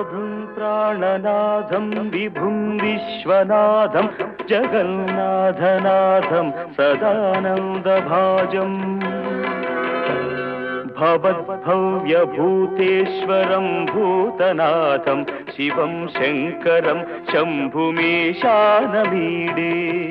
प्रभुं प्राणनाथं विभुं विश्वनाथं जगन्नाथनाथं सदानन्दभाजम्। भवद्भव्यभूतेश्वरं भूतनाथं शिवं शङ्करं शम्भुमेशानमीडे।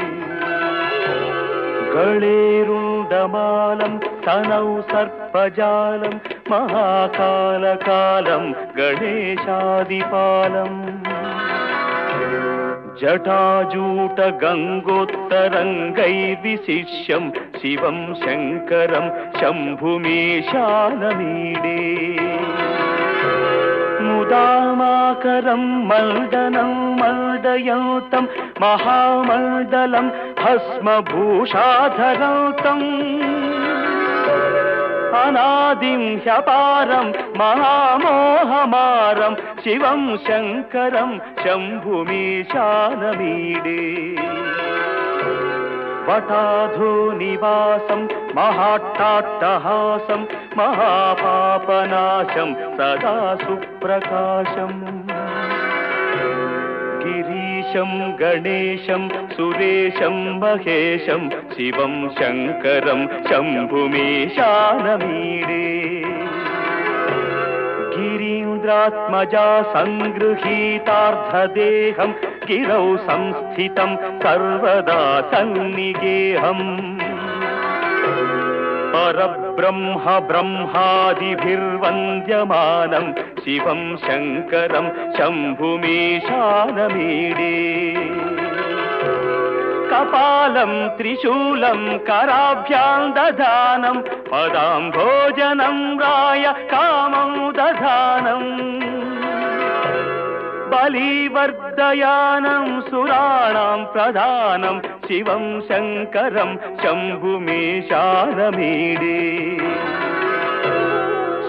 गणेरुण्डमालं तनौ सर्पजालं महाकालकालं गणेशादिपालम् जटाजूटगङ्गोत्तरङ्गैर्विशिष्यं शिवं शङ्करं शम्भुमेशानमीडे। मुदामाकरं मण्डनं मण्डयन्तं महामण्डलं भस्मभूषाधरन्तम् అనాదిం శపారం మహామోహమారం శివం శంకరం శంభుమీశానమీడే. వటాధో నివాసం మహాట్టాట్టహాసం మహాపాపనాశం సదా సుప్రకాశం गणेशं सुरेशं महेशं शिवं शङ्करं शम्भुमेशानमीडे। गिरीन्द्रात्मजा सङ्गृहीतार्धदेहं गिरौ संस्थितं सर्वदा सन्निगेहम् परब्रह्म ब्रह्मादिभिर्वन्द्यमानं शिवं शङ्करं शम्भुमेशानमीडे कपालं त्रिशूलं कराभ्यां दधानं पदां भोजनं राय कामं दधानम् बलिवर्धयानं सुराणां प्रधानं शिवं शङ्करं शम्भुमेशानमीडे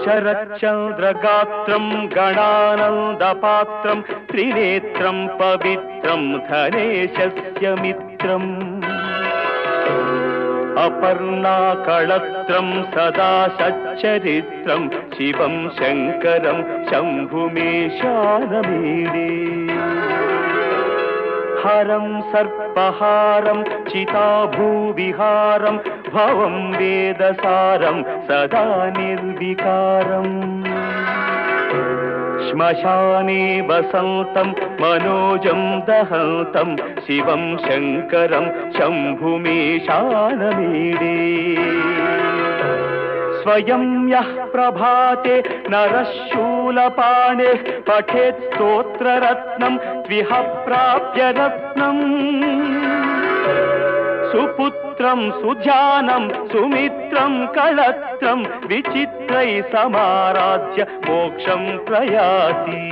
शरच्चन्द्रगात्रं गणानन्दपात्रं त्रिनेत्रं पवित्रं धनेशस्य मित्रम् अपर्णाकळत्रं सदा सच्चरित्रं शिवं शङ्करं शम्भुमेशानमीडे। हरं सर्पहारं चिताभूविहारं भवं वेदसारं सदा निर्विकारम् श्मशाने वसन्तं मनोजं दहन्तं शिवं शङ्करं शम्भुमेशानमीडे। स्वयं यः प्रभाते नरः शूलपाणेः पठेत् स्तोत्ररत्नं त्विह प्राप्य रत्नम् సుపుత్రం సుధ్యానం సుమిత్రం కళత్రం విచిత్రై సమారాధ్య మోక్షం ప్రయాతి.